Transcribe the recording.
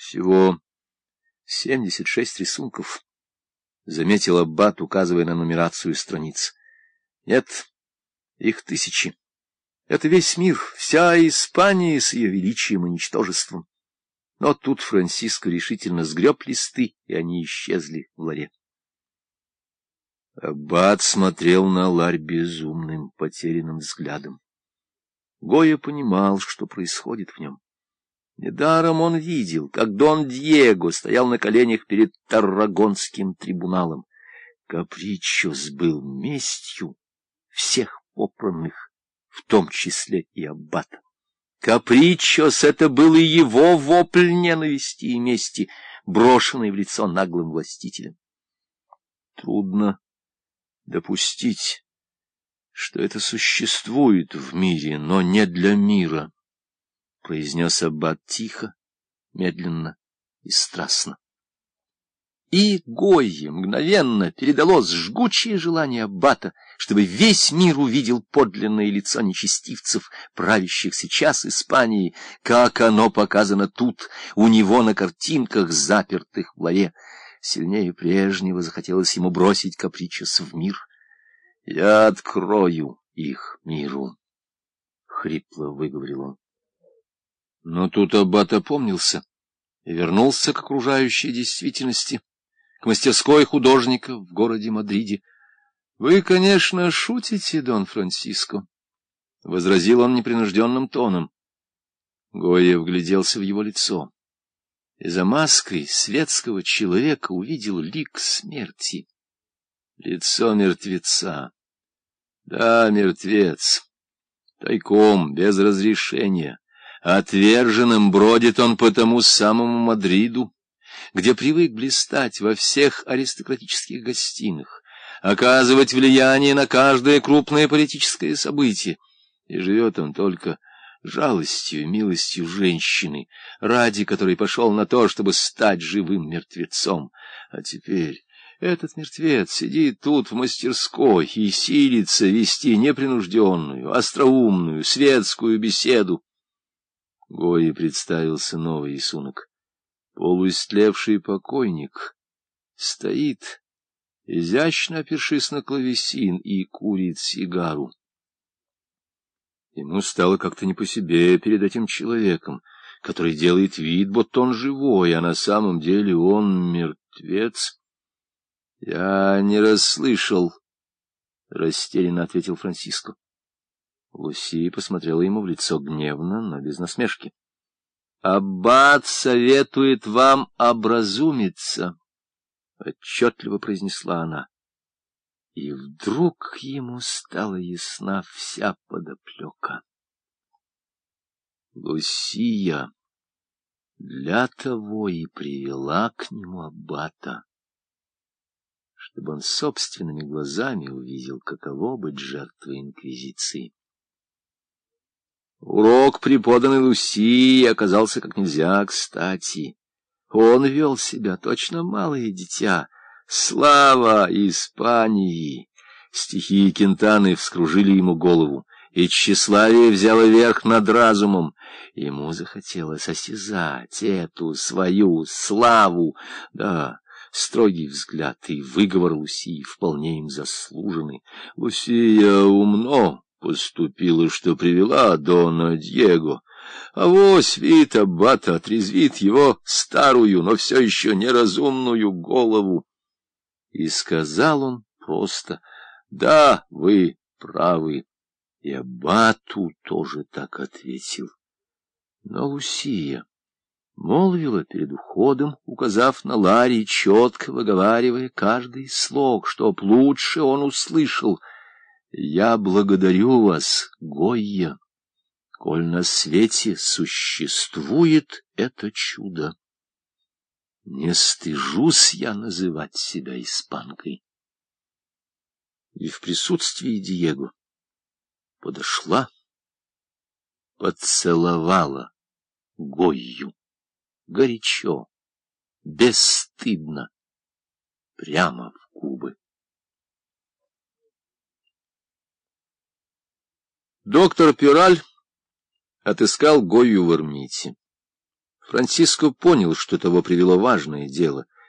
Всего семьдесят шесть рисунков, — заметил Аббат, указывая на нумерацию страниц. Нет, их тысячи. Это весь мир, вся Испания с ее величием и ничтожеством. Но тут Франциско решительно сгреб листы, и они исчезли в ларе. Аббат смотрел на ларь безумным, потерянным взглядом. Гоя понимал, что происходит в нем. Недаром он видел, как Дон Диего стоял на коленях перед Таррагонским трибуналом. Капричос был местью всех попранных, в том числе и аббата. Капричос — это был и его вопль ненависти и мести, брошенный в лицо наглым властителем. Трудно допустить, что это существует в мире, но не для мира, — произнес аббат тихо, медленно и страстно. И Гойе мгновенно передалось жгучее желание аббата, чтобы весь мир увидел подлинное лицо нечестивцев, правящих сейчас Испанией, как оно показано тут, у него на картинках, запертых в ларе. Сильнее прежнего захотелось ему бросить капричес в мир. «Я открою их миру», — хрипло выговорил он. Но тут аббат опомнился и вернулся к окружающей действительности к мастерской художника в городе Мадриде. — Вы, конечно, шутите, Дон Франциско, — возразил он непринужденным тоном. Гоя вгляделся в его лицо и за маской светского человека увидел лик смерти. Лицо мертвеца. Да, мертвец. Тайком, без разрешения. Отверженным бродит он по тому самому Мадриду, где привык блистать во всех аристократических гостиных, оказывать влияние на каждое крупное политическое событие. И живет он только жалостью и милостью женщины, ради которой пошел на то, чтобы стать живым мертвецом. А теперь этот мертвец сидит тут в мастерской и силится вести непринужденную, остроумную, светскую беседу. Гои представился новый рисунок полуистлевший покойник, стоит, изящно опершись на клавесин, и курит сигару. Ему стало как-то не по себе перед этим человеком, который делает вид, будто он живой, а на самом деле он мертвец. — Я не расслышал, — растерянно ответил Франциско. Луси посмотрела ему в лицо гневно, но без насмешки. Аббат советует вам образумиться, — отчетливо произнесла она. И вдруг ему стала ясна вся подоплека. Лусия для того и привела к нему аббата, чтобы он собственными глазами увидел, каково быть жертвой инквизиции. Урок, преподанный Лусии, оказался как нельзя кстати. Он вел себя точно малое дитя. Слава Испании! Стихи Кентаны вскружили ему голову, и тщеславие взяло верх над разумом. Ему захотелось осязать эту свою славу. Да, строгий взгляд и выговор Лусии вполне им заслужены. Лусия умно поступила, что привела Дона Диего. А вось вид аббата отрезвит его старую, но все еще неразумную голову. И сказал он просто, да, вы правы. И аббату тоже так ответил. Но Лусия молвила перед уходом, указав на Ларри, четко выговаривая каждый слог, чтоб лучше он услышал — я благодарю вас, Гойя, коль на свете существует это чудо. Не стыжусь я называть себя испанкой. И в присутствии Диего подошла, поцеловала Гойю горячо, бесстыдно, прямо в Доктор Пираль отыскал Гою в Эрмите. Франциско понял, что того привело важное дело —